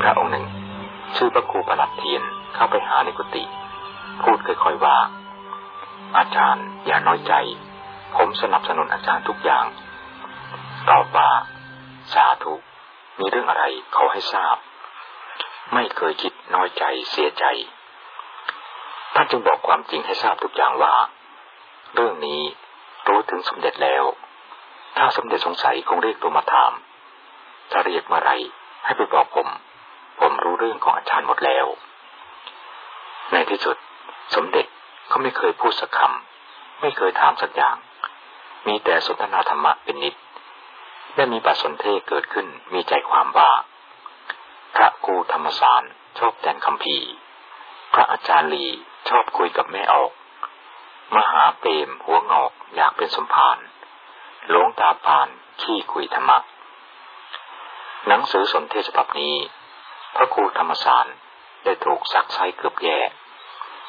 พระองค์หนึ่ง ชื่อพระครูประหลัดเทียนเข้าไปหาในกุฏิพูดค่อยๆว่า อาจารย์อย่าน้อยใจ ผมสนับสนุนอาจารย์ทุกอย่างตอบว่าสาธุมีเรื่องอะไรเขาให้ทราบ ไม่เคยคิดน้อยใจเสียใจท่านจึงบอกความจริงให้ทราบทุกอย่างว่า เรื่องนี้รู้ถึงสมเด็จแล้ว ถ้าสมเด็จสงสัยคงเรียกตัวมาถาม ถ้าเรียกเมื่อไรให้ไปบอกผม ผมรู้เรื่องของอาจารย์หมดแล้ว ในที่สุด สมเด็จเขาไม่เคยพูดสักคำไม่เคยถามสักอย่าง มีแต่สนทนาธรรมะเป็นนิด และมีปัสนเทเกิดขึ้นมีใจความว่าพระครูธรรมสารชอบแต่งคำพีพระอาจารย์ลีชอบคุยกับแม่ออก มหาเปรมหัวงอกอยากเป็นสมภารหลวงตาปานขี้คุยธรรมะหนังสือสนเทศฉบับนี้ พระครูธรรมสารได้ถูกซักไซเกือบแย่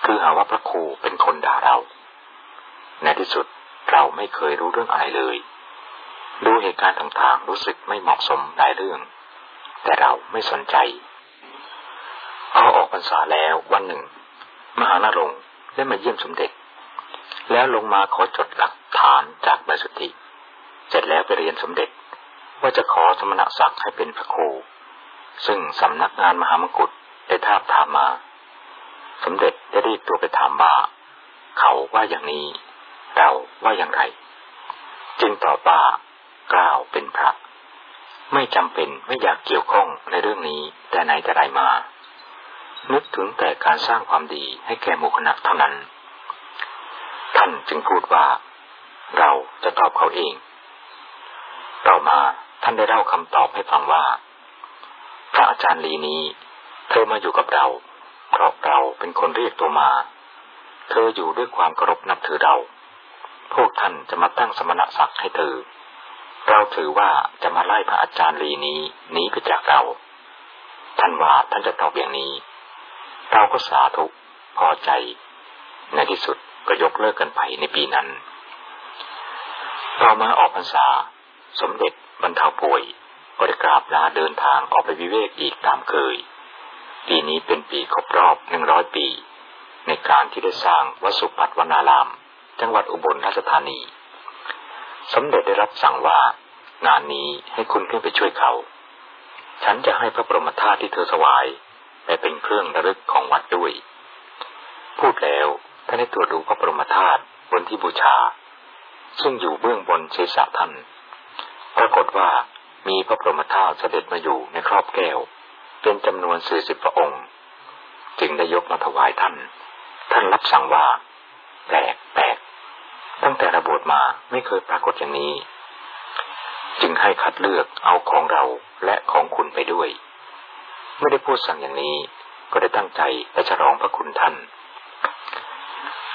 คือหาว่าพระครูเป็นคนด่าเรา ในที่สุดเราไม่เคยรู้เรื่องอะไรเลย ดูเหตุการณ์ต่างๆรู้สึกไม่เหมาะสมหลายเรื่อง แต่เราไม่สนใจพอออกพรรษาแล้ววันหนึ่ง มหานารงได้มาเยี่ยมสมเด็จ แล้วลงมาขอจดหลักฐานจากใบสุทธิเสร็จแล้วไปเรียนสมเด็จว่าจะขอสมณศักดิ์ให้เป็นพระครู ซึ่งสำนักงานมหามกุฎได้ทาบถามมา สมเด็จได้รีบตัวไปถามว่า เขาว่าอย่างนี้ เราว่าอย่างไร จึงตอบว่ากล่าวเป็นพระ ไม่จำเป็นไม่อยากเกี่ยวข้องในเรื่องนี้แต่ไหนแต่ไรมา นึกถึงแต่การสร้างความดีให้แก่หมู่คณะเท่านั้น ท่านจึงพูดว่า เราจะตอบเขาเอง ต่อมาท่านได้เล่าคำตอบให้ฟังว่า พระอาจารย์ลีนี้ เธอมาอยู่กับเรา เพราะเราเป็นคนเรียกตัวมา เธออยู่ด้วยความเคารพนับถือเรา พวกท่านจะมาตั้งสมณศักดิ์ให้เธอ เราถือว่าจะมาไล่พระอาจารย์ลีนี้หนีไปจากเรา ท่านว่าท่านจะตอบอย่างนี้ เราก็สาธุพอใจ ในที่สุดก็ยกเลิกกันไปในปีนั้น ต่อมาออกพรรษา สมเด็จบรรเทาป่วย ก็ได้กราบลาเดินทางออกไปวิเวกอีกตามเคย ปีนี้เป็นปีครบรอบหนึ่งร้อยปี ในการที่ได้สร้างวัสุปัตวนาราม จังหวัดอุบลราชธานี สมเด็จได้รับสั่งว่างานนี้ให้คุณขึ้นไปช่วยเขา ฉันจะให้พระบรมธาตุที่เธอสวายแต่เป็นเครื่องระลึกของวัดด้วย พูดแล้วท่านได้ตรวจดูพระบรมธาตุบนที่บูชา ซึ่งอยู่เบื้องบนศีรษะท่าน ปรากฏว่า มีพระบรหมธาตุเสด็จมาอยู่ในครอบแก้ว เป็นจำนวนสี่สิบพระองค์ จึงได้ยกมาถวายท่าน ท่านรับสั่งว่าแปลกแปลกตั้งแต่ระบวดมาไม่เคยปรากฏอย่างนี้ จึงให้คัดเลือกเอาของเราและของคุณไปด้วย ไม่ได้พูดสั่งอย่างนี้ ก็ได้ตั้งใจไปฉลองพระคุณท่าน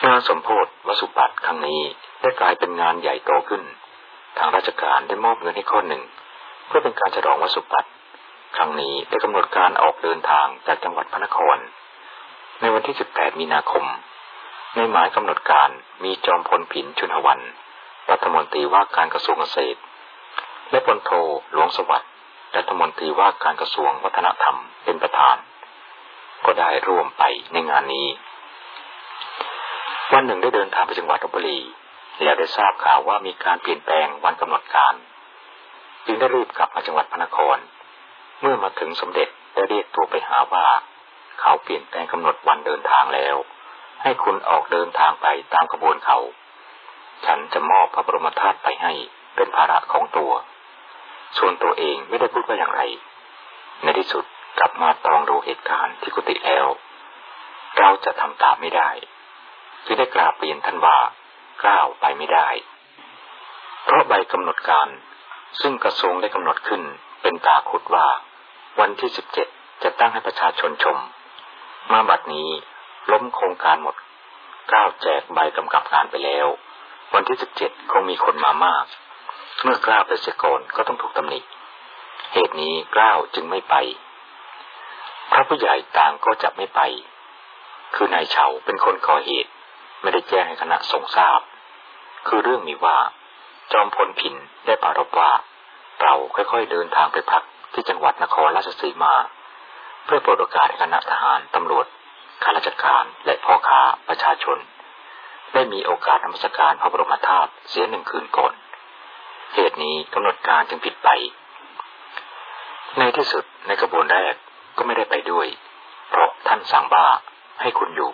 งานสมโพธิวสุปัตครั้งนี้ได้กลายเป็นงานใหญ่โตขึ้น ทางราชการได้มอบเงินให้ข้อหนึ่ง เพื่อเป็นการฉลองวัสุปัตครั้งนี้ได้กำหนดการออกเดินทางจากจังหวัดพระนคร ในวันที่ 18 มีนาคม ในหมายกำหนดการมีจอมพลผินชุนหวัน รัฐมนตรีว่าการกระทรวงเกษตร และพลโทหลวงสวัสดิ์รัฐมนตรีว่าการกระทรวงวัฒนธรรมเป็นประธาน ก็ได้ร่วมไปในงานนี้ วันหนึ่งได้เดินทางไปจังหวัดลบบุรีแล้วได้ทราบข่าวว่ามีการเปลี่ยนแปลงวันกำหนดการ จึงได้รีบกลับมาจังหวัดพระนคร เมื่อมาถึงสมเด็จได้เรียกตัวไปหาว่า เขาเปลี่ยนแปลงกำหนดวันเดินทางแล้ว ให้คุณออกเดินทางไปตามกระบวนเขา ฉันจะมอบพระบรมธาตุไปให้เป็นภาระของตัว ส่วนตัวเองไม่ได้พูดว่าอย่างไร ในที่สุดกลับมาตรองดูเหตุการณ์ที่กุฏิแล้วเราจะทำตามไม่ได้จึงได้กราบเปลี่ยนท่านว่ากล้าวไปไม่ได้ เพราะใบกำหนดการ ซึ่งกระทรวงได้กำหนดขึ้นเป็นตาขุดว่า วันที่สิบเจ็ดจะตั้งให้ประชาชนชม มาบัดนี้ล้มโครงการหมดก้าวแจกใบกำกับการไปแล้ว วันที่สิบเจ็ดคงมีคนมามาก เมื่อกล้าวไปเสียก่อนก็ต้องถูกตำหนิเหตุนี้กล้าวจึงไม่ไป พระผู้ใหญ่ต่างก็จะไม่ไป คือนายเฉาเป็นคนก่อเหตุ ไม่ได้แจ้งให้คณะทรงทราบ คือเรื่องมีว่า จอมพลผินได้ปารบว่าเราค่อยๆเดินทางไปพักที่จังหวัดนครราชสีมา เพื่อโปรดโอกาสให้คณะทหารตำรวจข้าราชการและพ่อค้าประชาชน ได้มีโอกาสนมัสการพระบรมธาตุเสียหนึ่งคืนก่อน เหตุนี้กำหนดการจึงผิดไป ในที่สุดในกระบวนแรกก็ไม่ได้ไปด้วย เพราะท่านสั่งบ้าให้คุณอยู่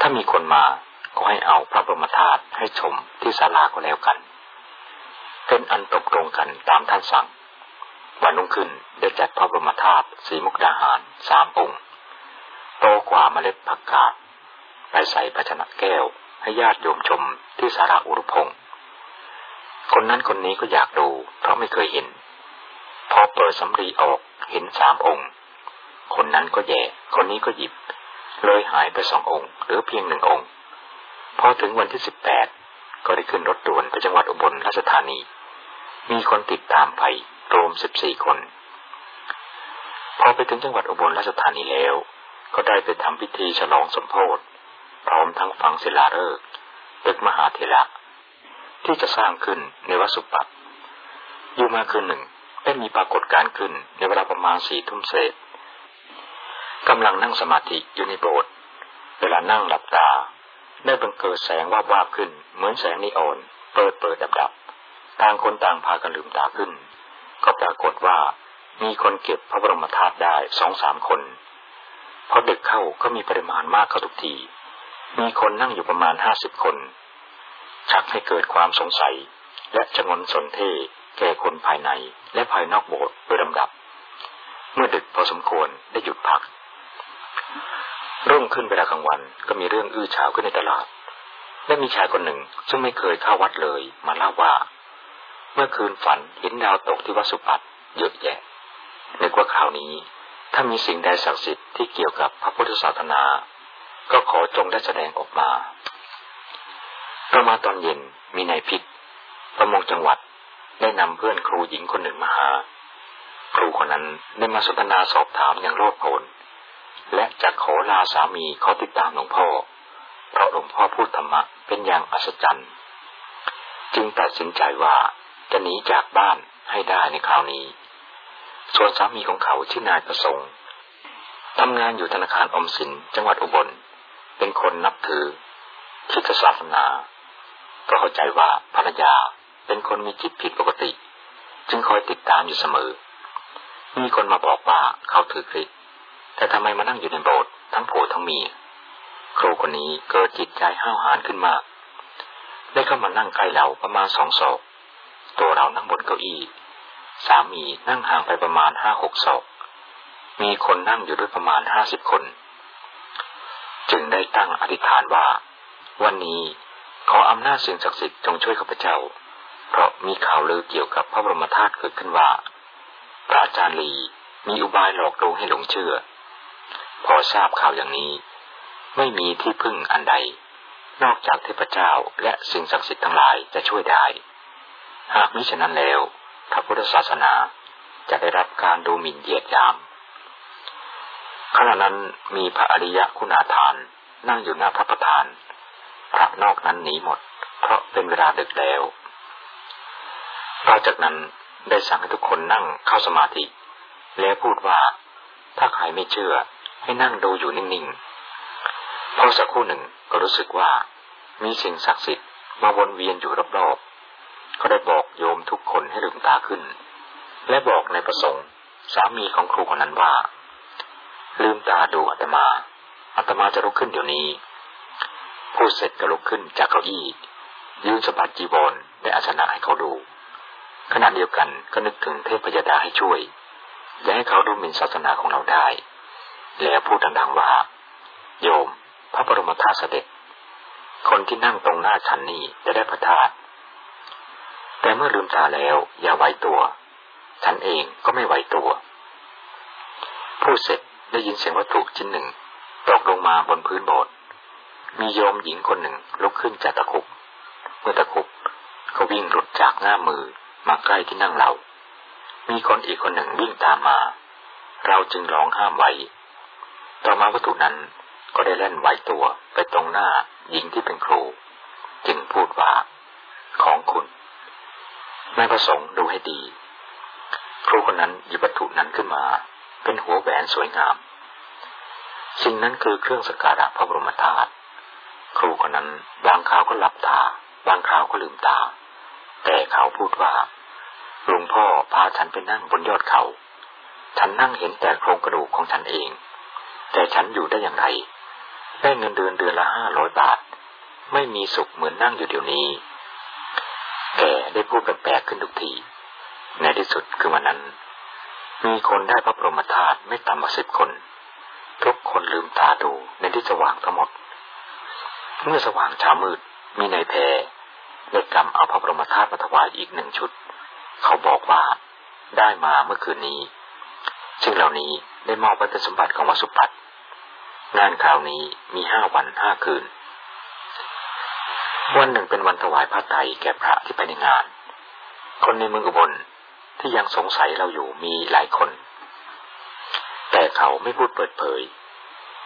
ถ้ามีคนมาก็ให้เอาพระบรมธาตุให้ชมที่ศาลาก็แล้วกัน เป็นอันตกลงกันตามท่านสั่ง วันนุ่งขึ้นได้จัดพระบรมธาตุสีมุกดาหารสามองค์โตกว่าเมล็ดผักกาดไปใส่ภาชนะแก้ว ให้ญาติโยมชมที่สาราอุรุพงศ์คนนั้นคนนี้ก็อยากดู เพราะไม่เคยเห็น พอเปิดสำรีออกเห็นสามองค์ คนนั้นก็แย่ คนนี้ก็หยิบ เลยหายไปสององค์ หรือเพียงหนึ่งองค์ พอถึงวันที่สิบแปดก็ได้ขึ้นรถด่วนไปจังหวัดอุบลราชธานี มีคนติดตามไปรวมสิบสี่คน พอไปถึงจังหวัดอุบลราชธานีแล้ว ก็ได้ไปทำพิธีฉลองสมโพธิพร้อมทั้งฝังศิลาฤกษ์ตึกมหาเถระที่จะสร้างขึ้นในวัดสุปักอยู่มาคืนหนึ่งได้มีปรากฏการขึ้นในเวลาประมาณสี่ทุ่มเศษกำลังนั่งสมาธิอยู่ในโบสถ์เวลานั่งหลับตา ได้บังเกิดแสงวาบวาบขึ้นเหมือนแสงนิออน เปิดเปิดดับดับ ต่างคนต่างพากันลืมตาขึ้น ก็ปรากฏว่ามีคนเก็บพระบรมธาตุได้สองสามคนพอดึกเข้าก็มีปริมาณมากเข้าทุกที มีคนนั่งอยู่ประมาณห้าสิบคน ชักให้เกิดความสงสัย และจงนสนเทแก่คนภายในและภายนอกโบสถ์โดยลำดับ เมื่อดึกพอสมควรได้หยุดพัก รุ่งขึ้นเวลากลางวันก็มีเรื่องอื้อฉาวขึ้นในตลาด และมีชายคนหนึ่งซึ่งไม่เคยเข้าวัดเลยมาเล่าว่า มื่อคืนฝันเห็นดาวตกที่วัดสุปัตเยอะแยะนึกว่าข่าวนี้ ถ้ามีสิ่งใดศักดิ์สิทธิ์ที่เกี่ยวกับพระพุทธศาสนา ก็ขอจงได้แสดงออกมาประมาณตอนเย็นมีนายพิษประมงจังหวัดได้นำเพื่อนครูหญิงคนหนึ่งมาหา ครูคนนั้นได้มาสนทนาสอบถามอย่างโลดโผนและจะขอลาสามีเขาติดตามหลวงพ่อ เพราะหลวงพ่อพูดธรรมะเป็นอย่างอัศจรรย์ จึงตัดสินใจว่า จะหนีจากบ้านให้ได้ในคราวนี้ ส่วนสามีของเขาชื่อนายประสงค์ทำงานอยู่ธนาคารอมสินจังหวัดอุบล เป็นคนนับถือคิดศาสนา ก็เข้าใจว่าภรรยาเป็นคนมีจิตผิดปกติ จึงคอยติดตามอยู่เสมอ มีคนมาบอกว่าเขาถือคริสแต่ทำไมมานั่งอยู่ในโบสถ์ทั้งผัวทั้งเมียครูคนนี้เกิดจิตใจห้าวหาญขึ้นมาก ได้เข้ามานั่งใกล้เราประมาณสองศอก ตัวเรานั่งบนเก้าอี้สามีนั่งห่างไปประมาณห้าหกศอกมีคนนั่งอยู่ด้วยประมาณห้าสิบคน จึงได้ตั้งอธิษฐานว่า วันนี้ขออำนาจสิ่งศักดิ์สิทธิ์จงช่วยข้าพเจ้า เพราะมีข่าวลือเกี่ยวกับพระบรมธาตุเกิดขึ้นว่าพระอาจารย์ลีมีอุบายหลอกลวงให้หลงเชื่อ พอทราบข่าวอย่างนี้ ไม่มีที่พึ่งอันใด นอกจากเทพเจ้าและสิ่งศักดิ์สิทธิ์ทั้งหลายจะช่วยได้ หากมิฉะนั้นแล้วพระพุทธศาสนาจะได้รับการดูหมิ่นเหยียดยาม ขณะนั้นมีพระอริยะคุณาทานนั่งอยู่หน้าพระประธาน พระนอกนั้นหนีหมด เพราะเป็นเวลาดึกแล้วต่อจากนั้นได้สั่งให้ทุกคนนั่งเข้าสมาธิ แล้วพูดว่าถ้าใครไม่เชื่อให้นั่งดูอยู่นิ่งๆพอสักครู่หนึ่งก็รู้สึกว่ามีสิ่งศักดิ์สิทธิ์มาวนเวียนอยู่รอบๆ ก็ได้บอกโยมทุกคนให้ลืมตาขึ้น และบอกในประสงค์ สามีของครูคนนั้นว่า ลืมตาดูอาตมาอาตมาจะลุกขึ้นเดี๋ยวนี้พูดเสร็จก็ลุกขึ้นจากเก้าอี้ ยืนสะบัดจีบอลและอาชนะให้เขาดู ขณะเดียวกันก็นึกถึงเทพยดาให้ช่วย อย่าให้เขาดูหมิ่นศาสนาของเราได้ แล้วพูดดังๆว่า โยม พระบรมธาตุเสด็จ คนที่นั่งตรงหน้าฉันนี่จะได้พระธาตุ แต่เมื่อลืมตาแล้วอย่าไหวตัวฉันเองก็ไม่ไหวตัวพูดเสร็จได้ยินเสียงวัตถุชิ้นหนึ่งตกลงมาบนพื้นโบสถ์มีโยมหญิงคนหนึ่งลุกขึ้นจากตะคุบเมื่อตะคุบเขาวิ่งหลุดจากหน้ามือมาใกล้ที่นั่งเรา มีคนอีกคนหนึ่งวิ่งตามมา เราจึงร้องห้ามไว้ ต่อมาวัตถุนั้นก็ได้เล่นไหวตัวไปตรงหน้าหญิงที่เป็นครู จึงพูดว่าของคุณ นายประสงค์ดูให้ดี ครูคนนั้นหยิบวัตถุนั้นขึ้นมา เป็นหัวแหวนสวยงาม สิ่งนั้นคือเครื่องสกการะพระบรมธาตุครูคนนั้นบางคราวก็หลับตา บางคราวก็ลืมตา แต่เขาพูดว่าหลวงพ่อพาฉันไปนั่งบนยอดเขา ฉันนั่งเห็นแต่โครงกระดูกของฉันเอง แต่ฉันอยู่ได้อย่างไร ได้เงินเดือนเดือนละห้าร้อยบาท ไม่มีสุขเหมือนนั่งอยู่เดี๋ยวนี้ ได้พูดแปลกๆขึ้นทุกที ในที่สุดคือวันนั้น มีคนได้พระบรมธาตุไม่ต่ำกว่าสิบคน ทุกคนลืมตาดูในที่สว่างทั้งหมด เมื่อสว่างเช้ามืดมีนายแพรได้กำเอาพระบรมธาตุมาถวายอีกหนึ่งชุด เขาบอกว่าได้มาเมื่อคืนนี้ ซึ่งเหล่านี้ได้มอบว้เป็นสมบัติของวัสุปัตงานคราวนี้มีห้าวันห้าคืน วันหนึ่งเป็นวันถวายพระไตรแก่พระที่ไปในงาน คนในเมืองอุบลที่ยังสงสัยเราอยู่มีหลายคน แต่เขาไม่พูดเปิดเผย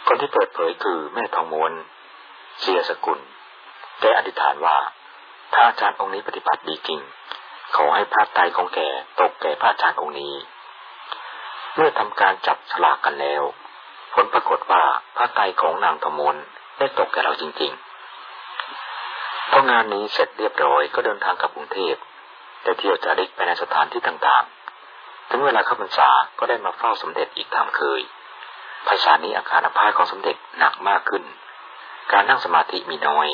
คนที่เปิดเผยคือแม่ทองมวนเสียสกุลได้อธิษฐานว่า ถ้าอาจารย์องค์นี้ปฏิบัติดีจริง ขอให้พระไตรของแกตกแก่พระอาจารย์องค์นี้ เมื่อทำการจับฉลากกันแล้ว ผลปรากฏว่าพระไตรของนางทมนได้ตกแก่เราจริง ๆ พองานนี้เสร็จเรียบร้อยก็เดินทางกลับกรุงเทพได้เที่ยวจาริกไปในสถานที่ต่างๆ ถึงเวลาเข้าพรรษาก็ได้มาเฝ้าสมเด็จอีกตามเคย ภาษานี้อาการอาภาษของสมเด็จหนักมากขึ้น การนั่งสมาธิมีน้อย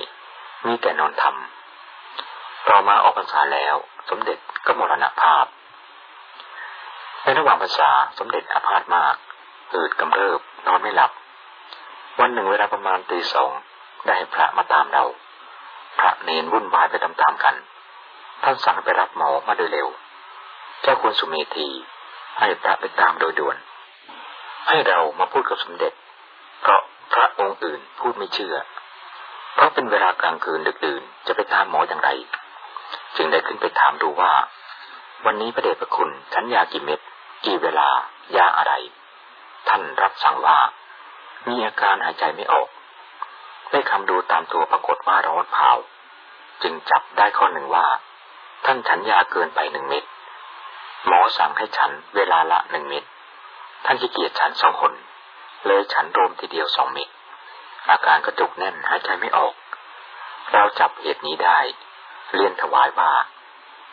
มีแต่นอนทำต่อมาออกพรรษาแล้ว สมเด็จก็มรณภาพ ในระหว่างพรรษาสมเด็จอาพาธมากอืดกำเริบนอนไม่หลับ วันหนึ่งเวลาประมาณตีสองได้พระมาตามเรา พระเนนวุ่นวายไปตามๆกัน ท่านสั่งไปรับหมอมาโดยเร็ว เจ้าคุณสุเมธีให้พระไปตามโดยด่วน ให้เรามาพูดกับสมเด็จ เพราะพระองค์อื่นพูดไม่เชื่อ เพราะเป็นเวลากลางคืนดึกดื่นจะไปตามหมออย่างไร จึงได้ขึ้นไปถามดูว่า วันนี้พระเดชพระคุณฉันยากี่เม็ดกี่เวลายาอะไร ท่านรับสั่งว่ามีอาการหายใจไม่ออก ได้คำดูตามตัวปรากฏว่าร้อนเผาจึงจับได้ข้อหนึ่งว่า ท่านฉันยาเกินไปหนึ่งเม็ดหมอสั่งให้ฉันเวลาละหนึ่งเม็ดท่านขี้เกียจฉันสองคน เลยฉันรวมทีเดียวสองเม็ดอาการกระจุกแน่นหายใจไม่ออก เราจับเหตุนี้ได้ เรียนถวายว่า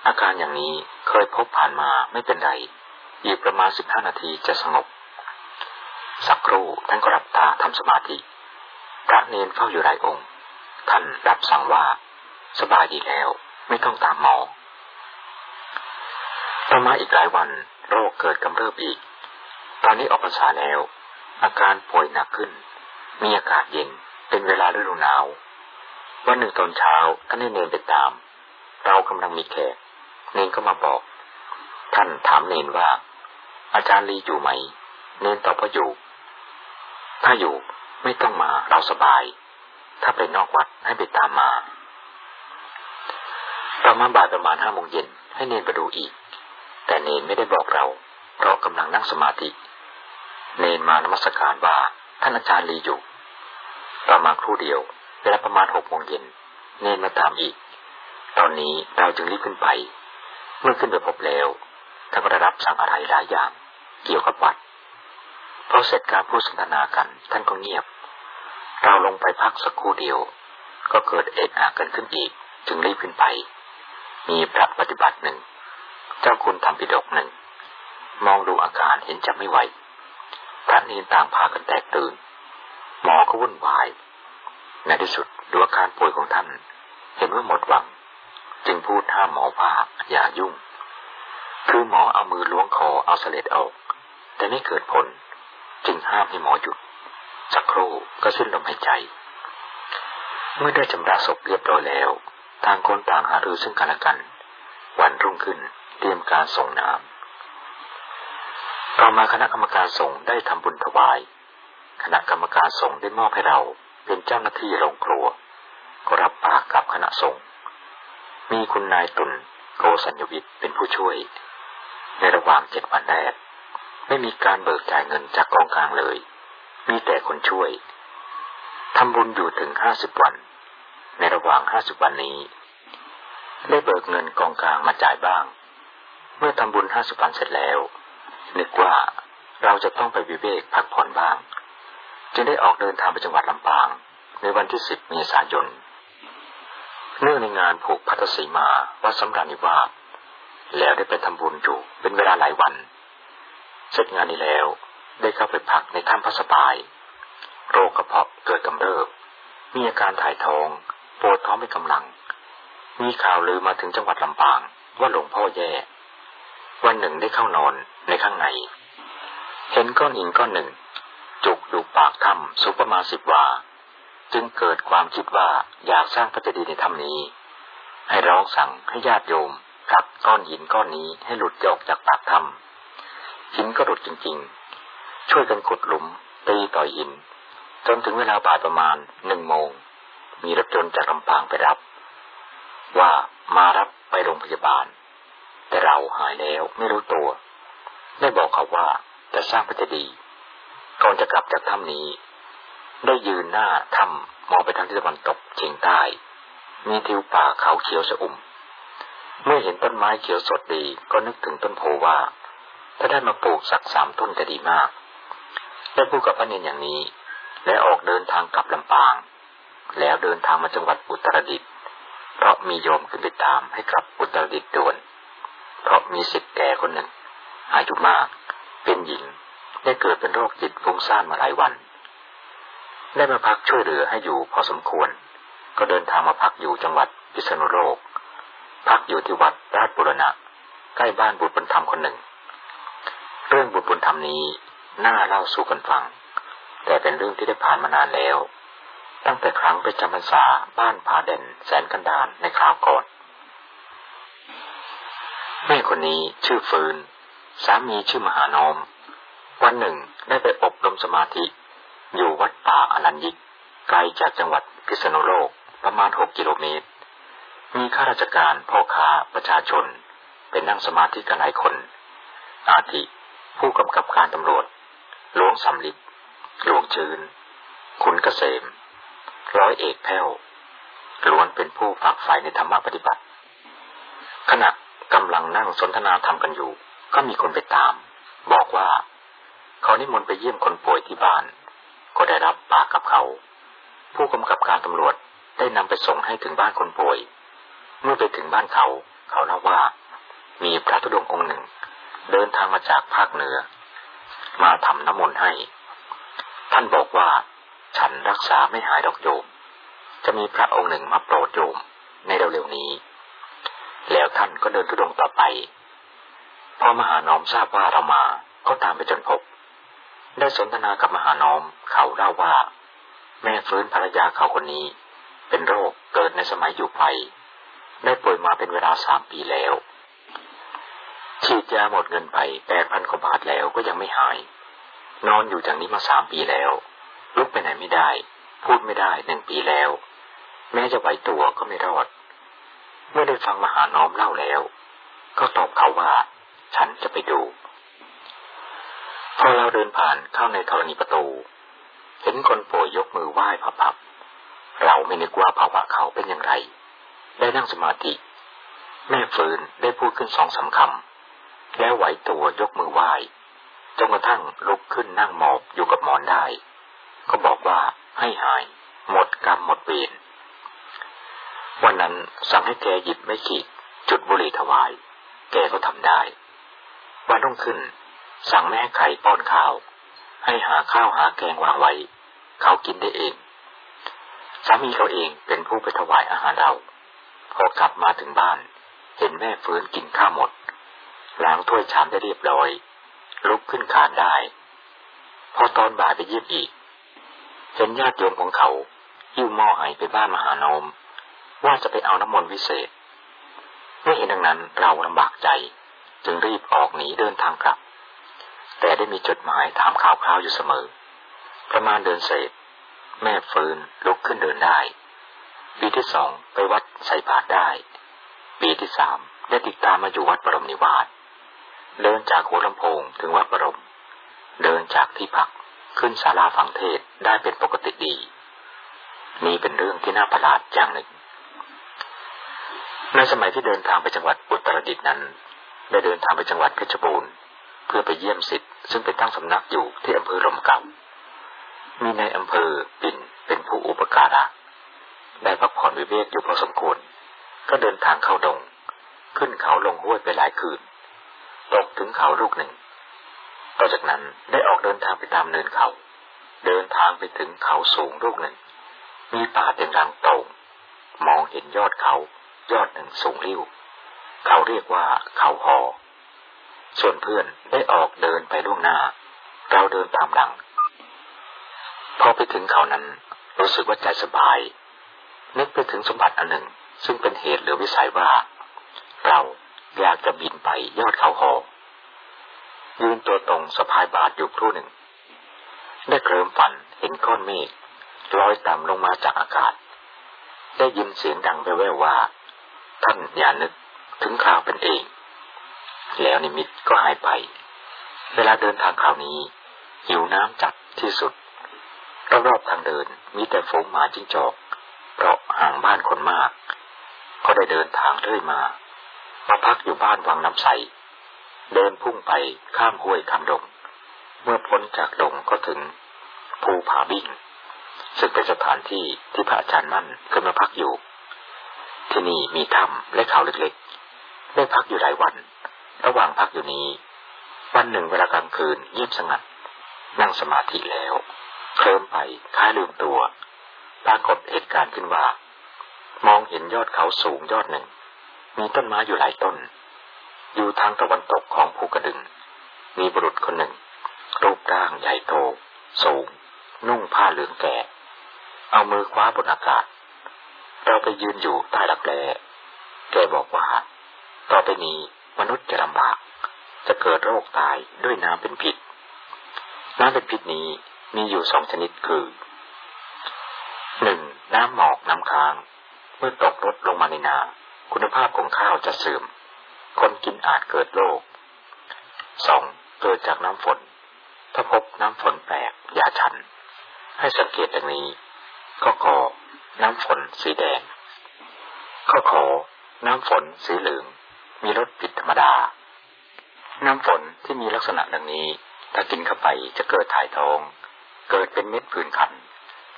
อาการอย่างนี้เคยพบผ่านมาไม่เป็นไรอีกประมาณสิบห้านาทีจะสงบ สักครู่ท่านก็รับตาทำสมาธิ พระเนนเฝ้าอยู่หลายองค์ ท่านรับสั่งว่าสบายดีแล้วไม่ต้องตามหมอต่อมาอีกหลายวันโรคเกิดกำเริบอีก ตอนนี้ออกพรรษาแล้ว อาการป่วยหนักขึ้น มีอากาศเย็นเป็นเวลาฤดูหนาว วันหนึ่งตอนเช้าท่านได้เนนไปตาม เรากำลังมีแขกเนนก็มาบอก ท่านถามเนนว่า อาจารย์ลีอยู่ไหม เนนตอบว่าอยู่ ถ้าอยู่ ไม่ต้องมาเราสบาย ถ้าไปนอกวัดให้ไปตามมาต่อมาบ่ายประมาณห้าโมงเย็นให้เนนไปดูอีก แต่เนนไม่ได้บอกเราเพราะกำลังนั่งสมาธิ เนนมานมัสการว่าท่านอาจารย์ลีอยู่ ต่อมาครู่เดียวเวลาประมาณหกโมงเย็นเนนมาตามอีก ตอนนี้เราจึงรีบขึ้นไป เมื่อขึ้นไปพบแล้วท่านก็ได้รับสั่งอะไรหลายอย่าง เกี่ยวกับวัดพอเสร็จการพูดสนทนากันท่านก็เงียบ เราลงไปพักสักครู่เดียว ก็เกิดเอกอากันขึ้นอีก จึงรีบขึ้นไป มีพระปฏิบัติหนึ่ง เจ้าคุณทำปิดกหนึ่ง มองดูอาการเห็นจะไม่ไหว พระนีนต่างพากันแตกตื่น หมอก็วุ่นวาย ในที่สุดดูอาการป่วยของท่าน เห็นว่าหมดหวัง จึงพูดห้ามหมอว่าอย่ายุ่ง คือหมอเอามือล้วงคอเอาเสลดออก แต่ไม่เกิดผล จึงห้ามให้หมอหยุด สักครู่ก็สิ้นลมหายใจ เมื่อได้จำราศพเรียบร้อยแล้วต่างคนต่างหารือซึ่งกันและกัน วันรุ่งขึ้นเตรียมการส่งน้ำต่อมาคณะกรรมการส่งได้ทำบุญถวาย คณะกรรมการส่งได้มอบให้เราเป็นเจ้าหน้าที่โรงครัว ก็รับปากกับคณะส่งมีคุณนายตุลโกสัญญวิทย์เป็นผู้ช่วย ในระหว่างเจ็ดวันแรกไม่มีการเบิกจ่ายเงินจากกองกลางเลย มีแต่คนช่วยทำบุญอยู่ถึงห้าสิบวัน ในระหว่างห้าสิบวันนี้ ได้เบิกเงินกองกลางมาจ่ายบ้าง เมื่อทำบุญห้าสิบวันเสร็จแล้ว นึกว่าเราจะต้องไปวิเวกพักผ่อนบ้าง จึงได้ออกเดินทางไปจังหวัดลำปาง ในวันที่สิบเมษายนเนื่องในงานผูกพัทสีมาวัดสำราญนิวาสแล้วได้ไปทำบุญอยู่เป็นเวลาหลายวัน เสร็จงานนี้แล้ว ได้เข้าไปพักในถ้ำพระสบาย โรคกระเพาะเกิดกำเริบ มีอาการถ่ายท้องปวดท้องไม่กำลัง มีข่าวลือมาถึงจังหวัดลำปางว่าหลวงพ่อแย่ วันหนึ่งได้เข้านอนในข้างใน เห็นก้อนหินก้อนหนึ่ง จุกอยู่ปากถ้ำสูงประมาณสิบวา จึงเกิดความคิดว่าอยากสร้างพระเจดีย์ในถ้ำนี้ ให้ร้องสั่งให้ญาติโยมขับก้อนหินก้อนนี้ให้หลุดออกจากปากถ้ำหินก็หลุดจริงๆ ช่วยกันขุดหลุมตีต่อยหิน จนถึงเวลาบ่ายประมาณหนึ่งโมง มีรถยนต์จากลำปางไปรับ ว่ามารับไปโรงพยาบาล แต่เราหายแล้วไม่รู้ตัว ได้บอกเขาว่าจะสร้างพระเจดีย์ก่อนจะกลับจากถ้ำนี้ ได้ยืนหน้าถ้ำมองไปทางทิศตะวันตกเฉียงใต้ มีทิวป่าเขาเขียวชอุ่มเมื่อเห็นต้นไม้เขียวสดดีก็นึกถึงต้นโพว่า ถ้าได้มาปลูกสักสามต้นจะดีมาก ได้พูดกับพระเนนอย่างนี้ และออกเดินทางกลับลำปาง แล้วเดินทางมาจังหวัดอุตรดิตถ์เพราะมีโยมขึ้นไปตามให้กลับอุตรดิตถ์ด่วน เพราะมีสิทธิ์แก่คนหนึ่ง อายุมาก เป็นหญิง ได้เกิดเป็นโรคจิตฟุ้งซ่านมาหลายวัน ได้มาพักช่วยเหลือให้อยู่พอสมควร ก็เดินทางมาพักอยู่จังหวัดพิษณุโลก พักอยู่ที่วัดราชบุรณะ ใกล้บ้านบุตรบุญธรรมคนหนึ่ง เรื่องบุตรบุญธรรมนี้ น่าเล่าสู่กันฟัง แต่เป็นเรื่องที่ได้ผ่านมานานแล้ว ตั้งแต่ครั้งไปจำพรรษาบ้านผาเด่นแสนกันดานในคราวก่อน แม่คนนี้ชื่อฟืน สามีชื่อมหานมวันหนึ่งได้ไปอบรมสมาธิ อยู่วัดป่าอรัญยิกไกลจากจังหวัดพิษณุโลกประมาณหกกิโลเมตร มีข้าราชการพ่อค้าประชาชนเป็นนั่งสมาธิกันหลายคน อาทิ ผู้กำกับการตำรวจ หลวงสำลิดหลวงจืนขุนเกษม ร้อยเอกแพ้วล้วนเป็นผู้ฝักใฝ่ในธรรมปฏิบัติ ขณะกำลังนั่งสนทนาธรรมกันอยู่ ก็มีคนไปตาม บอกว่า เขานิมนต์ไปเยี่ยมคนป่วยที่บ้าน ก็ได้รับปากกับเขา ผู้กำกับการตำรวจได้นำไปส่งให้ถึงบ้านคนป่วย เมื่อไปถึงบ้านเขา เขาเล่าว่า มีพระธุดงค์องค์หนึ่ง เดินทางมาจากภาคเหนือ มาทำน้ำมนต์ให้ ท่านบอกว่า ฉันรักษาไม่หายดอกโยม จะมีพระองค์หนึ่งมาโปรดโยมในเร็วๆนี้ แล้วท่านก็เดินธุดงต่อไป พอมหานอมทราบว่าเรามา ก็ตามไปจนพบ ได้สนทนากับมหานอมเขาเล่าว่า แม่ฟื้นภรรยาเขาคนนี้ เป็นโรคเกิดในสมัยอยู่ไปได้ป่วยมาเป็นเวลาสามปีแล้ว ฉีดยาหมดเงินไปแปดพันกว่าบาทแล้วก็ยังไม่หาย นอนอยู่อย่างนี้มาสามปีแล้ว ลุกไปไหนไม่ได้ พูดไม่ได้หนึ่งปีแล้ว แม้จะไหวตัวก็ไม่รอด เมื่อได้ฟังมหาน้อมเล่าแล้ว ก็ตอบเขาว่า ฉันจะไปดู พอเราเดินผ่านเข้าในธรณีประตู เห็นคนป่วยยกมือไหว้พับๆเราไม่นึกว่าภาวะเขาเป็นอย่างไร ได้นั่งสมาธิ แม่ฟืนได้พูดขึ้นสองสาคำ แล้วไหวตัวยกมือไหว้จนกระทั่งลุกขึ้นนั่งหมอบอยู่กับหมอนได้ ก็บอกว่าให้หาย หมดกรรมหมดเวรวันนั้นสั่งให้แกหยิบไม่ขีดจุดบุหรี่ถวาย แกก็ทำได้วันรุ่งขึ้น สั่งแม่ไข่ป้อนข้าว ให้หาข้าวหาแกงวางไว้ เขากินได้เองสามีเขาเองเป็นผู้ไปถวายอาหารเรา พอกลับมาถึงบ้าน เห็นแม่ฟื้นกินข้าวหมด ล้างถ้วยชามได้เรียบร้อย ลุกขึ้นขานได้ พอตอนบ่ายไปเยี่ยมอีกเห็นญาติโยมของเขาหิ้วหม้อไอไปบ้านมหานม ว่าจะไปเอาน้ำมนต์วิเศษเมื่อเห็นดังนั้นเราลำบากใจ จึงรีบออกหนีเดินทางกลับ แต่ได้มีจดหมายถามข่าวคราวอยู่เสมอ ประมาณเดินเศษ แม่ฟื้นลุกขึ้นเดินได้ ปีที่สองไปวัดใส่บาตรได้ ปีที่สามได้ติดตามมาอยู่วัดปรมนิวาส เดินจากหัวลำโพงถึงวัดปรมเดินจากที่พักขึ้นศาลาฝังเทศได้เป็นปกติดี นี่เป็นเรื่องที่น่าประหลาดอย่างหนึ่ง ในสมัยที่เดินทางไปจังหวัดอุตรดิตถ์นั้น ได้เดินทางไปจังหวัดเพชรบูรณ์ เพื่อไปเยี่ยมสิทธิ์ซึ่งไปตั้งสำนักอยู่ที่อำเภอลมเก่ามีในอำเภอปิ่นเป็นผู้อุปการะ ได้พักผ่อนวิเวกอยู่พอสมควร ก็เดินทางเข้าดง ขึ้นเขาลงห้วยไปหลายคืน ตกถึงเขาลูกหนึ่ง ต่อจากนั้นได้ออกเดินทางไปตามเนินเขา เดินทางไปถึงเขาสูงลูกหนึ่ง มีป่าเป็นรังโตงมองเห็นยอดเขายอดหนึ่งสูงริ้ว เขาเรียกว่าเขาหอ ส่วนเพื่อนได้ออกเดินไปล่วงหน้า เราเดินตามหลัง พอไปถึงเขานั้นรู้สึกว่าใจสบาย นึกไปถึงสมบัติอันหนึ่ง ซึ่งเป็นเหตุหรือวิสัยว่า เรา อยากจะบินไปยอดเขาหอยืนตัวตรงสะพายบาทอยู่ครู่หนึ่ง ได้เคลิ้มฝันเห็นก้อนเมฆลอยต่ำลงมาจากอากาศ ได้ยินเสียงดังแว่วๆว่า ท่านอย่านึกถึงข่าวเป็นเอง แล้วนิมิตก็หายไป เวลาเดินทางคราวนี้ หิวน้ำจัดที่สุดรอบๆทางเดินมีแต่ฝูงหมาจิ้งจอก เพราะห่างบ้านคนมาก ก็ได้เดินทางเรื่อยมา มาพักอยู่บ้านวังน้ำใส เดินพุ่งไปข้ามห้วยข้ามดง เมื่อพ้นจากดงก็ถึงภูผาบิ่งซึ่งเป็นสถานที่ที่พระอาจารย์มั่นเคยมาพักอยู่ ที่นี่มีถ้ำและเขาเล็กๆ ได้พักอยู่หลายวัน ระหว่างพักอยู่นี้ วันหนึ่งเวลากลางคืนเงียบสงัด นั่งสมาธิแล้ว เคลิ้มไปคล้ายลืมตัว ปรากฏเหตุการณ์ขึ้นว่า มองเห็นยอดเขาสูงยอดหนึ่ง มีต้นไม้อยู่หลายต้น อยู่ทางตะวันตกของภูกระดึง มีบุรุษคนหนึ่ง รูปร่างใหญ่โต สูง นุ่งผ้าเหลืองแก่ เอามือคว้าบนอากาศ เราไปยืนอยู่ใต้หลักแร้แกบอกว่า ต่อไปนี้มนุษย์จะลำบาก จะเกิดโรคตายด้วยน้ำเป็นพิษ น้ำเป็นพิษนี้มีอยู่สองชนิดคือหนึ่งน้ำหมอกน้ำค้าง เมื่อตกรดลงมาในนา คุณภาพของข้าวจะเสื่อม คนกินอาจเกิดโรคสองเกิดจากน้ำฝน ถ้าพบน้ำฝนแปลกอย่าชัน ให้สังเกตอย่างนี้ก็ขอน้ำฝนสีแดงข้อขอน้ำฝนสีเหลือง มีรสผิดธรรมดา น้ำฝนที่มีลักษณะดังนี้ ถ้ากินเข้าไปจะเกิดถ่ายท้อง เกิดเป็นเม็ดผื่นคัน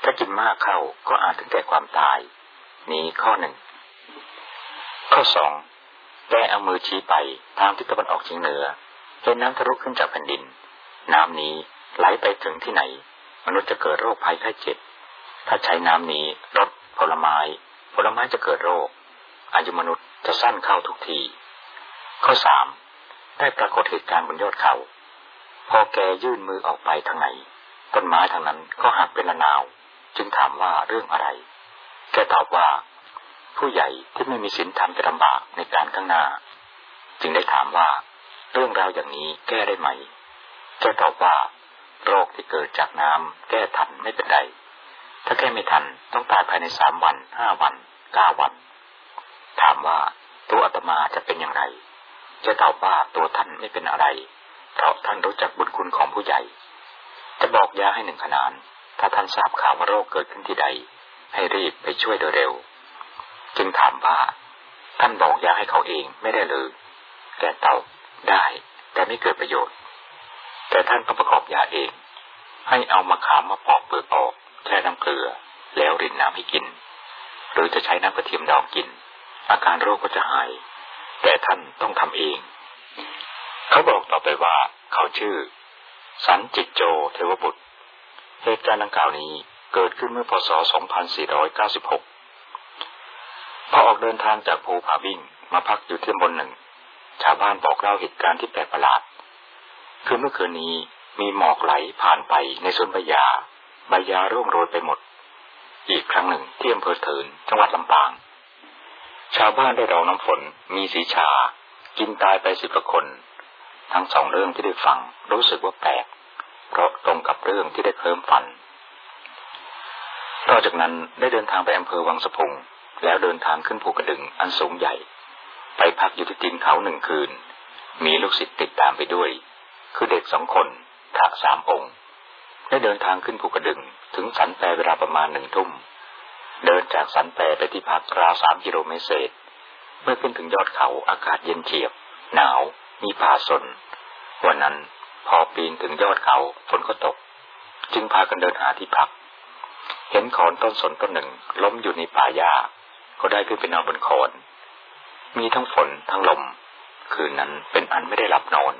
ถ้ากินมากเข้าก็อาจถึงแก่ความตาย นี้ข้อหนึ่ง ข้อสองแกเอามือชี้ไปทางทิศตะวันออกเฉียงเหนือเห็นน้ำทะลุขึ้นจากแผ่นดิน น้ำนี้ไหลไปถึงที่ไหน มนุษย์จะเกิดโรคภัยไข้เจ็บ ถ้าใช้น้ำนี้รดผลไม้ ผลไม้จะเกิดโรค อายุมนุษย์จะสั้นเข้าทุกที ข้อสามได้ปรากฏเหตุการณ์บนยอดเขา พอแกยื่นมือออกไปทางไหน ต้นไม้ทางนั้นก็หักเป็นระนาว จึงถามว่าเรื่องอะไร แกตอบว่า ผู้ใหญ่ที่ไม่มีศีลธรรมจะลำบากในการข้างหน้า จึงได้ถามว่า เรื่องราวอย่างนี้แก้ได้ไหมแกตอบว่า โรคที่เกิดจากน้ำแก้ทันไม่เป็นไรถ้าแก้ไม่ทันต้องตายภายในสามวันห้าวันเก้าวัน ถามว่าตัวอาตมาจะเป็นอย่างไร จะตอบว่าตัวท่านไม่เป็นอะไร เพราะท่านรู้จักบุญคุณของผู้ใหญ่ จะบอกยาให้หนึ่งขนาน ถ้าท่านทราบข่าวว่าโรคเกิดขึ้นที่ใด ให้รีบไปช่วยโดยเร็ว จึงถามว่า ท่านบอกยาให้เขาเองไม่ได้เลยแกตอบได้ แต่ไม่เกิดประโยชน์ แต่ท่านต้องประกอบยาเอง ให้เอามะขามมาปอกเปลือกออกแช่น้ำเกลือ แล้วรินน้ำให้กิน หรือจะใช้น้ำกระเทียมดองกิน อาการโรคก็จะหาย แต่ท่านต้องทำเอง เขาบอกต่อไปว่า เขาชื่อ สันจิตโจเทวบุตร เหตุการณ์ดังกล่าวนี้เกิดขึ้นเมื่อพศ 2496 พอออกเดินทางจากภูผาบิ่งมาพักอยู่ที่บนหนึ่ง ชาวบ้านบอกเล่าเหตุการณ์ที่แปลกประหลาด คือเมื่อคืนนี้มีหมอกไหลผ่านไปในสวนใบยา ใบยาร่วงโรยไปหมด อีกครั้งหนึ่งที่อำเภอเถินจังหวัดลำปาง ชาวบ้านได้รองน้ำฝน มีสีชา กินตายไปสิบกว่าคน ทั้งสองเรื่องที่ได้ฟังรู้สึกว่าแปลก เพราะตรงกับเรื่องที่ได้เคลิ้มฝันต่อจากนั้นได้เดินทางไปอำเภอวังสะพุง แล้วเดินทางขึ้นภูกระดึงอันสูงใหญ่ ไปพักอยู่ที่ตีนเขาหนึ่งคืน มีลูกศิษย์ติดตามไปด้วย คือเด็กสองคนพระสามองค์ ได้เดินทางขึ้นภูกระดึงถึงสันแปเวลาประมาณหนึ่งทุ่ม เดินจากสันแปไปที่พักราวสามกิโลเมตรเศษ เมื่อขึ้นถึงยอดเขาอากาศเย็นเฉียบ หนาว มีป่าสน วันนั้นพอปีนถึงยอดเขาฝนก็ตก จึงพากันเดินหาที่พัก เห็นขอนต้นสนต้นหนึ่งล้มอยู่ในป่าหญ้า ก็ได้ขึ้นไปนอนบนขอนมีทั้งฝนทั้งลม คืนนั้นเป็นอันไม่ได้หลับนอน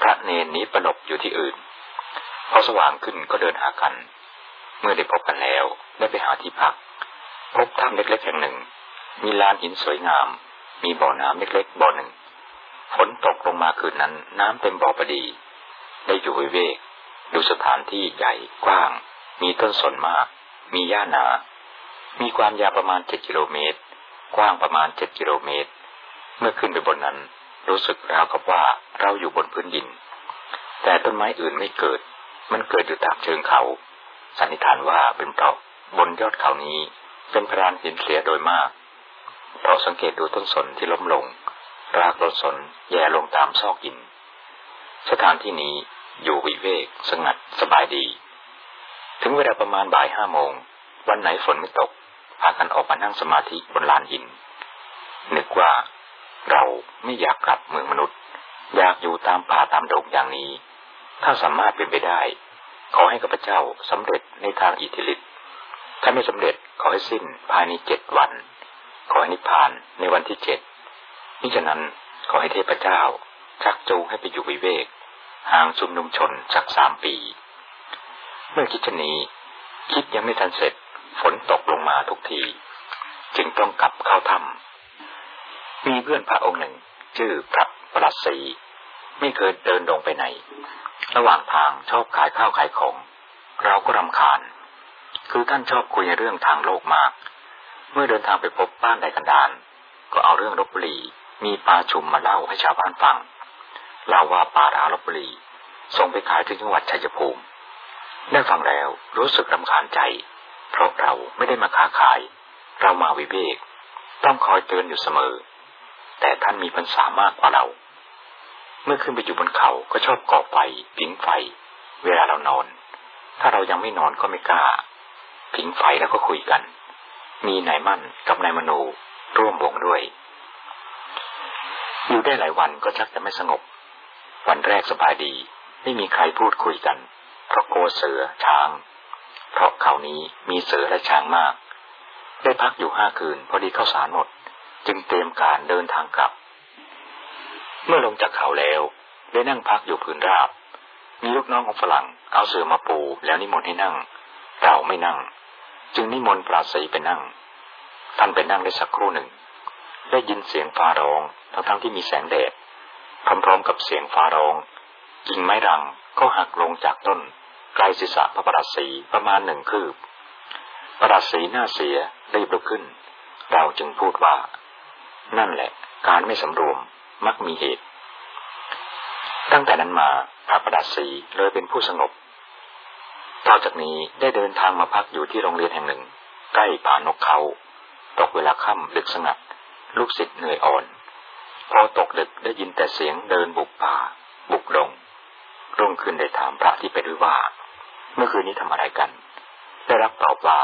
พระเนนนี้ประนบอยู่ที่อื่น พอสว่างขึ้นก็เดินหากัน เมื่อได้พบกันแล้วได้ไปหาที่พัก พบถ้ำเล็กๆแห่งหนึ่ง มีลานหินสวยงาม มีบ่อน้ำเล็กๆบ่อหนึ่ง ฝนตกลงมาคืนนั้น น้ำเต็มบ่อพอดี ได้อยู่วิเวก ดูสถานที่ใหญ่กว้าง มีต้นสนมาก มีหญ้านา มีความยาวประมาณเจ็ดกิโลเมตร กว้างประมาณเจ็ดกิโลเมตร เมื่อขึ้นไปบนนั้น รู้สึกราวกับว่าเราอยู่บนพื้นดิน แต่ต้นไม้อื่นไม่เกิด มันเกิดอยู่ตามเชิงเขา สันนิษฐานว่าเป็นเพราะบนยอดเขานี้ เป็นพรานหินเสียโดยมากพอสังเกตดูต้นสนที่ล้มลง รากต้นสนแย่ลงตามซอกหิน สถานที่นี้อยู่วิเวกสงัดสบายดี ถึงเวลาประมาณบ่ายห้าโมง วันไหนฝนไม่ตก พากันออกมานั่งสมาธิบนลานหิน นึกว่าเราไม่อยากกลับเมืองมนุษย์ อยากอยู่ตามป่าตามดงอย่างนี้ ถ้าสามารถเป็นไปได้ ขอให้ข้าพเจ้าสำเร็จในทางอิทธิฤทธิ์ถ้าไม่สำเร็จขอให้สิ้นภายในเจ็ดวัน ขอให้นิพพานในวันที่เจ็ดนี่ฉะนั้นขอให้เทพเจ้า ชักจูงให้ไปอยู่วิเวก ห่างชุมนุมชนสักสามปี เมื่อคิดชนี้ คิดยังไม่ทันเสร็จ ฝนตกลงมาทุกที จึงต้องกลับเข้าถ้ำมีเพื่อนพระองค์หนึ่ง ชื่อพระประลัดศรีไม่เคยเดินลงไปไหน ระหว่างทางชอบขายข้าวขายของ เราก็รำคาญ คือท่านชอบคุยในเรื่องทางโลกมาก เมื่อเดินทางไปพบบ้านใดกันดานก็เอาเรื่องลบบุรีมีปลาชุมมาเล่าให้ชาวบ้านฟังเล่าว่าปลาราลบบุรีส่งไปขายที่จังหวัดชัยภูมิได้ฟังแล้วรู้สึกรำคาญใจ เพราะเราไม่ได้มาค้าขาย เรามาวิเวก ต้องคอยเตือนอยู่เสมอ แต่ท่านมีพรรษามากกว่าเรา เมื่อขึ้นไปอยู่บนเขาก็ชอบก่อไฟผิงไฟ เวลาเรานอน ถ้าเรายังไม่นอนก็ไม่กล้า ผิงไฟแล้วก็คุยกัน มีนายมั่นกับนายมโนร่วมวงด้วย อยู่ได้หลายวันก็ชักจะไม่สงบ วันแรกสบายดี ไม่มีใครพูดคุยกันเพราะโกเสือช้าง เพราะเขานี้มีเสือและช้างมาก ได้พักอยู่ห้าคืนพอดีเข้าสารหมด จึงเตรียมการเดินทางกลับ เมื่อลงจากเขาแล้วได้นั่งพักอยู่พื้นราบ มีลูกน้องของฝรั่งเอาเสือมาปูแล้วนิมนต์ให้นั่ง เราไม่นั่ง จึงนิมนต์ปราศรีไปนั่ง ท่านไปนั่งได้สักครู่หนึ่ง ได้ยินเสียงฟ้าร้องทั้งทั้งที่มีแสงแดดพร้อมๆกับเสียงฟ้าร้องกิ่งไม้รังก็หักลงจากต้น ไกลศีรษะพระประสีประมาณหนึ่งคืบ ประสีหน้าเสียรีบลุกขึ้น เราจึงพูดว่า นั่นแหละ การไม่สำรวมมักมีเหตุ ตั้งแต่นั้นมาพระประสีเลยเป็นผู้สงบต่อจากนี้ได้เดินทางมาพักอยู่ที่โรงเรียนแห่งหนึ่ง ใกล้ป่านกเขา ตกเวลาค่ำดึกสงัด ลูกศิษย์เหนื่อยอ่อน พอตกดึกได้ยินแต่เสียงเดินบุกป่า บุกดง รุ่งขึ้นได้ถามพระที่ไปด้วยว่า เมื่อคืนนี้ทำอะไรกัน ได้รับตอบว่า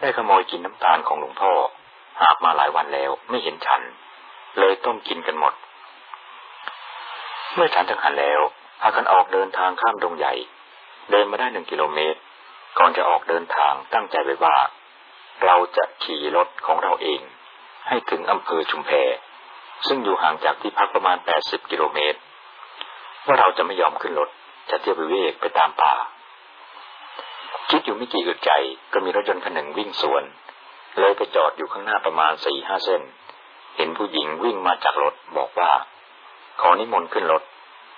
ได้ขโมยกินน้ำตาลของหลวงพ่อ หาบมาหลายวันแล้วไม่เห็นฉัน เลยต้มกินกันหมด เมื่อฉันจังหันแล้วพากันออกเดินทางข้ามดงใหญ่ เดินมาได้หนึ่งกิโลเมตร ก่อนจะออกเดินทางตั้งใจไว้ว่า เราจะขี่รถของเราเอง ให้ถึงอำเภอชุมแพซึ่งอยู่ห่างจากที่พักประมาณแปดสิบกิโลเมตร ว่าเราจะไม่ยอมขึ้นรถจะเที่ยวไปเวกไปตามป่า คิดอยู่ไม่กี่อึดใจก็มีรถยนต์คันหนึ่งวิ่งสวน เลยไปจอดอยู่ข้างหน้าประมาณสี่ห้าเส้น เห็นผู้หญิงวิ่งมาจากรถบอกว่า ขอนิมนต์ขึ้นรถ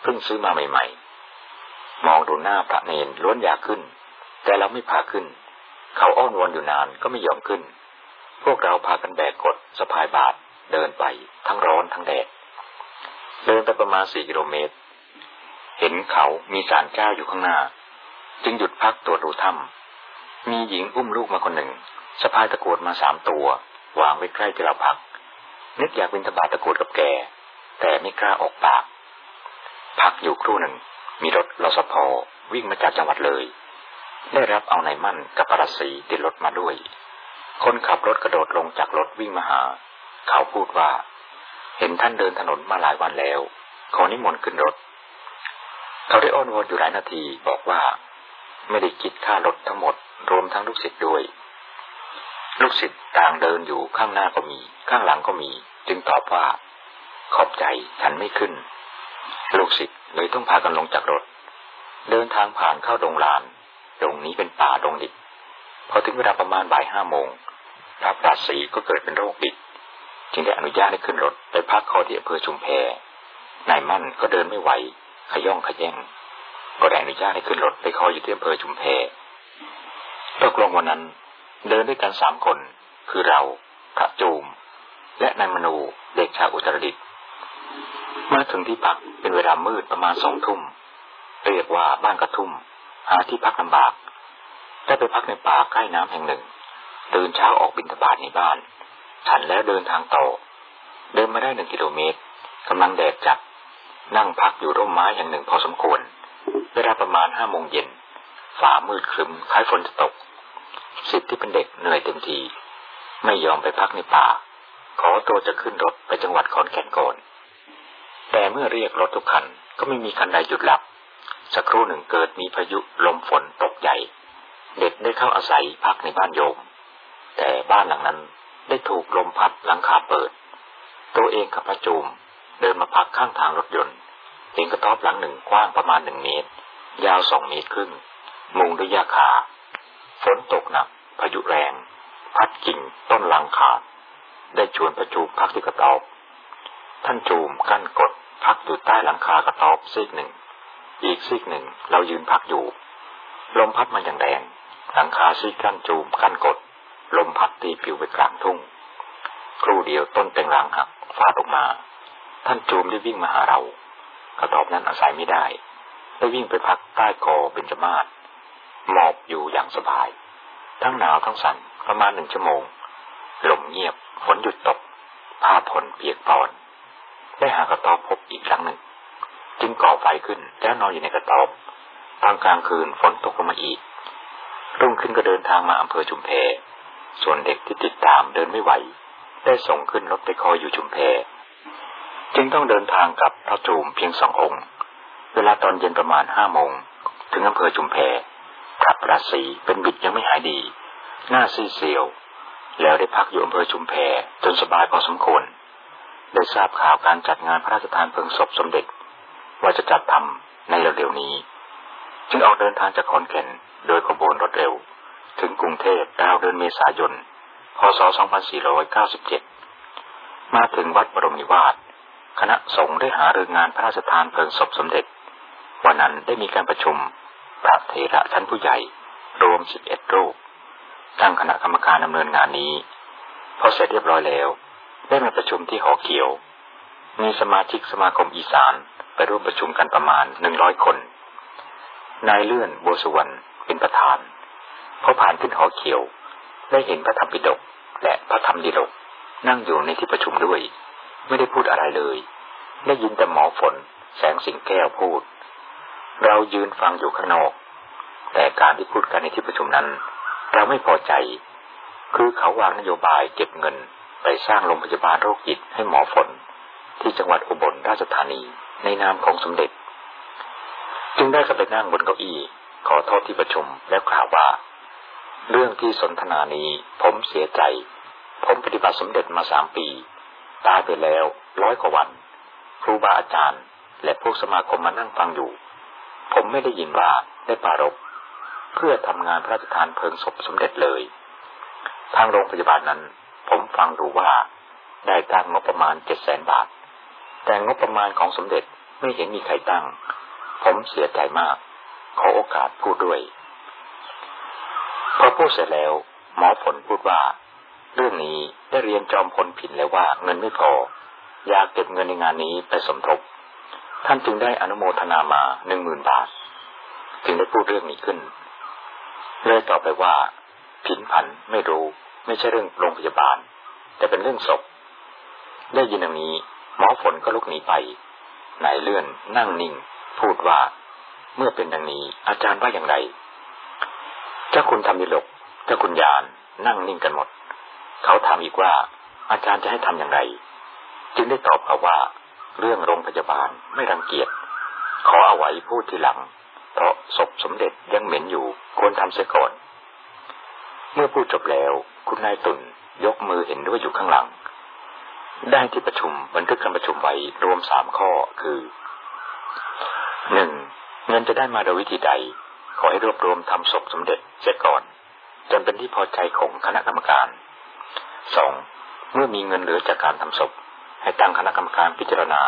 เพิ่งซื้อมาใหม่ ๆ มองดูหน้าพระเนนล้วนอยากขึ้น แต่เราไม่พาขึ้น เขาอ้อนวอนอยู่นานก็ไม่ยอมขึ้น พวกเราพากันแบกกดสะพายบาทเดินไปทั้งร้อนทั้งแดดเดินไปประมาณสี่กิโลเมตร เห็นเขามีสารเจ้าอยู่ข้างหน้า จึงหยุดพักตรวจดูถ้ำมีหญิงอุ้มลูกมาคนหนึ่งสะพายตะกรวดมาสามตัว วางไว้ใกล้ที่เราพัก นึกอยากเป็นตบาตะกรวดกับแก แต่ไม่กล้าออกปาก พักอยู่ครู่หนึ่ง มีรถรสพวิ่งมาจากจังหวัดเลย ได้รับเอาในมั่นกับปรสีติดรถมาด้วย คนขับรถกระโดดลงจากรถวิ่งมาหา เขาพูดว่า เห็นท่านเดินถนนมาหลายวันแล้ว ขอนิมนต์ขึ้นรถ เขาได้อ้อนวอนอยู่หลายนาทีบอกว่า ไม่ได้คิดค่ารถทั้งหมด รวมทั้งลูกศิษย์ด้วย ลูกศิษย์ต่างเดินอยู่ข้างหน้าก็มี ข้างหลังก็มี จึงตอบว่า ขอบใจฉันไม่ขึ้น ลูกศิษย์เลยต้องพากันลงจากรถ เดินทางผ่านเข้าดงลานดงนี้เป็นป่าดงดิบพอถึงเวลาประมาณบ่ายห้าโมงพระปราศีก็เกิดเป็นโรคบิดจึงได้อนุญาตให้ขึ้นรถไปพักคอที่อำเภอชุมแพนายมั่นก็เดินไม่ไหวขย่องขย่ง ก็ได้อนุญาตให้ขึ้นรถไปคอยอยู่ที่อำเภอชุมแพตกลงวันนั้น เดินด้วยกันสามคน คือเราพระจูม และนายมนูเด็กชาวอุตรดิตถ์มาถึงที่พักเป็นเวลามืดประมาณสองทุ่ม เรียกว่าบ้านกระทุ่ม หาที่พักลำบาก ได้ไปพักในป่าใกล้น้ำแห่งหนึ่ง ตื่นเช้าออกบินทบาทในบ้าน ฉันแล้วเดินทางต่อ เดินมาได้หนึ่งกิโลเมตรกำลังแดดจัด นั่งพักอยู่ร่มไม้อย่างหนึ่งพอสมควร เวลาประมาณห้าโมงเย็นฝ่ามืดครึมคล้ายฝนจะตก สิทธิ์ที่เป็นเด็กเหนื่อยเต็มที ไม่ยอมไปพักในป่า ขอตัวจะขึ้นรถไปจังหวัดขอนแก่นก่อน แต่เมื่อเรียกรถทุกคันก็ไม่มีคันใดหยุดหลับ สักครู่หนึ่งเกิดมีพายุลมฝนตกใหญ่ เด็กได้เข้าอาศัยพักในบ้านโยม แต่บ้านหลังนั้นได้ถูกลมพัดหลังคาเปิด ตัวเองกับพระจูมเดินมาพักข้างทางรถยนต์ เห็นกระต๊อบหลังหนึ่งกว้างประมาณหนึ่งเมตร ยาวสองเมตรครึ่ง มุงด้วยหญ้าคา ฝนตกหนัก พายุแรง พัดกิ่งต้นลังขาด ได้ชวนพระจูมพักที่กระต๊อบ ท่านจูมกั้นกดพักอยู่ใต้หลังคากระต๊อบซีกหนึ่ง อีกซีกหนึ่งเรายืนพักอยู่ ลมพัดมาอย่างแรงหลังคาซีกกั้นจูมกั้นกด ลมพัดตีผิวไปกลางทุ่ง ครู่เดียวต้นเต็งรางหักฟาดออกมา ท่านจูมได้วิ่งมาหาเรา กระตอบนั้นอาศัยไม่ได้ได้วิ่งไปพักใต้กอเป็นจมาศหมอบอยู่อย่างสบาย ทั้งหนาวทั้งสั่นประมาณหนึ่งชั่วโมงลมเงียบฝนหยุดตกผ้าผลเปียกปอน ได้หากระตอบพบอีกครั้งหนึ่ง จึงก่อไฟขึ้นแล้วนอนอยู่ในกระตอบตอนกลางคืนฝนตกลงมาอีก รุ่งขึ้นก็เดินทางมาอำเภอชุมเพส่วนเด็กที่ติดตามเดินไม่ไหว ได้ส่งขึ้นรถไปคอยอยู่ชุมแพ จึงต้องเดินทางกับพระจูมเพียงสององค์ เวลาตอนเย็นประมาณห้าโมง ถึงอำเภอชุมแพพระประสีเป็นบิดยังไม่หายดี หน้าซีเซียว แล้วได้พักอยู่อำเภอชุมแพจนสบายพอสมควร ได้ทราบข่าวการจัดงานพระราชทานเพลิงศพสมเด็จ ว่าจะจัดทำในเร็วๆนี้ จึงออกเดินทางจากขอนแก่นโดยขบวนรถเร็ว ถึงกรุงเทพดาวเดือนเมษายน พศ 2497 มาถึงวัดบรมนิวาส คณะสงฆ์ได้หาเรื่องงานพระราชทานเพลิงศพสมเด็จ วันนั้นได้มีการประชุมพระเถระชั้นผู้ใหญ่ รวม11รูป ตั้งคณะกรรมการดำเนินงานนี้ พอเสร็จเรียบร้อยแล้ว ได้มาประชุมที่หอเขียว มีสมาชิกสมาคมอีสานไปร่วมประชุมกันประมาณ100คน นายเลื่อนโบสุวรรณเป็นประธานพอผ่านขึ้นหอเขียว ได้เห็นพระธรรมปิฎกและพระธรรมดิลกนั่งอยู่ในที่ประชุมด้วย ไม่ได้พูดอะไรเลย ได้ยินแต่หมอฝน แสงสิงแก้วพูด เรายืนฟังอยู่ข้างนอก แต่การที่พูดกันในที่ประชุมนั้น เราไม่พอใจ คือเขาวางนโยบายเก็บเงินไปสร้างโรงพยาบาลโรคจิตให้หมอฝน ที่จังหวัดอุบลราชธานีในนามของสมเด็จ จึงได้เข้าไปนั่งบนเก้าอี้ ขอโทษที่ประชุมแล้วกล่าวว่า เรื่องที่สนทนานี้ผมเสียใจ ผมปฏิบัติสมเด็จมาสามปี ตายไปแล้วร้อยกว่าวัน ครูบาอาจารย์ และพวกสมาคมมานั่งฟังอยู่ ผมไม่ได้ยินว่าได้ปารกเพื่อทำงานพระราชทานเพลิงศพสมเด็จเลย ทางโรงพยาบาลนั้น ผมฟังดูว่าได้ตั้งงบประมาณเจ็ดแสนบาท แต่งบประมาณของสมเด็จไม่เห็นมีใครตั้ง ผมเสียใจมาก ขอโอกาสพูดด้วย พอพูดเสร็จแล้ว หมอผลพูดว่า เรื่องนี้ได้เรียนจอมพลผินแล้วว่าเงินไม่พอ อยากเก็บเงินในงานนี้ไปสมทบ ท่านจึงได้อนุโมทนามาหนึ่งหมื่นบาท จึงได้พูดเรื่องนี้ขึ้นเลยต่อไปว่า ผินผันไม่รู้ ไม่ใช่เรื่องโรงพยาบาล แต่เป็นเรื่องศพ ได้ยินอย่างนี้ หมอฝนก็ลุกหนีไปนายเลื่อนนั่งนิ่ง พูดว่า เมื่อเป็นดังนี้ อาจารย์ว่าอย่างไรเจ้าคุณทำดิลกเจ้าคุณยานนั่งนิ่งกันหมด เขาถามอีกว่า อาจารย์จะให้ทำอย่างไร จึงได้ตอบเขาว่า เรื่องโรงพยาบาลไม่รังเกียจขอเอาไว้พูดทีหลัง เพราะศพสมเด็จยังเหม็นอยู่ควรทำเสียก่อน เมื่อพูดจบแล้ว คุณนายตุนยกมือเห็นด้วยอยู่ข้างหลัง ได้ที่ประชุมบันทึกการประชุมไว้รวมสามข้อคือหนึ่งเงินจะได้มาโดยวิธีใด ขอให้รวบรวมทำศพสมเด็จเสียก่อนจนเป็นที่พอใจของคณะกรรมการ สองเมื่อมีเงินเหลือจากการทำศพ ให้ตั้งคณะกรรมการพิจารณา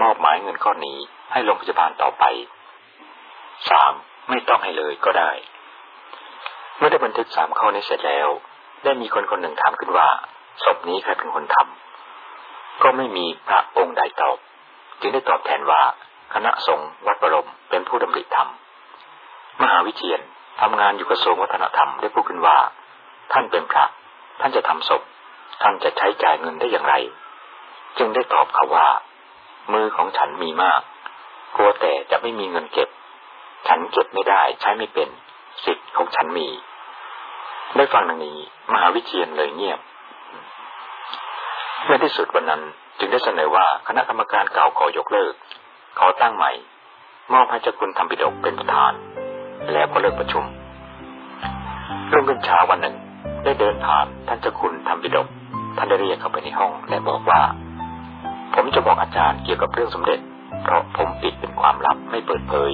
มอบหมายเงินก้อนนี้ให้โรงพยาบาลต่อไปสามไม่ต้องให้เลยก็ได้เมื่อได้บันทึกสามข้อนี้เสร็จแล้ว ได้มีคนคนหนึ่งถามขึ้นว่าศพนี้ใครเป็นคนทำก็ไม่มีพระองค์ใดตอบ จึงได้ตอบแทนว่า คณะสงฆ์วัดบรมเป็นผู้ดำริธรรม มหาวิเชียนทำงานอยู่กระทรวงวัฒนธรรมได้พูดขึ้นว่า ท่านเป็นพระ ท่านจะทำศพ ท่านจะใช้จ่ายเงินได้อย่างไร จึงได้ตอบเขาว่า มือของฉันมีมาก กลัวแต่จะไม่มีเงินเก็บ ฉันเก็บไม่ได้ใช้ไม่เป็น สิทธิ์ของฉันมี ได้ฟังดังนี้ มหาวิเชียนเลยเงียบเมื่อที่สุดวันนั้นจึงได้เสนอว่าคณะกรรมการเก่าขอยกเลิก ขอตั้งใหม่ มอบให้เจ้าคุณธรรมปิฎกเป็นประธาน แล้วก็เลิกประชุมรุ่งขึ้นเช้าวันหนึ่ง ได้เดินผ่านท่านเจ้าคุณธรรมปิฎก ท่านได้เรียกเข้าไปในห้องและบอกว่า ผมจะบอกอาจารย์เกี่ยวกับเรื่องสมเด็จ เพราะผมปิดเป็นความลับไม่เปิดเผย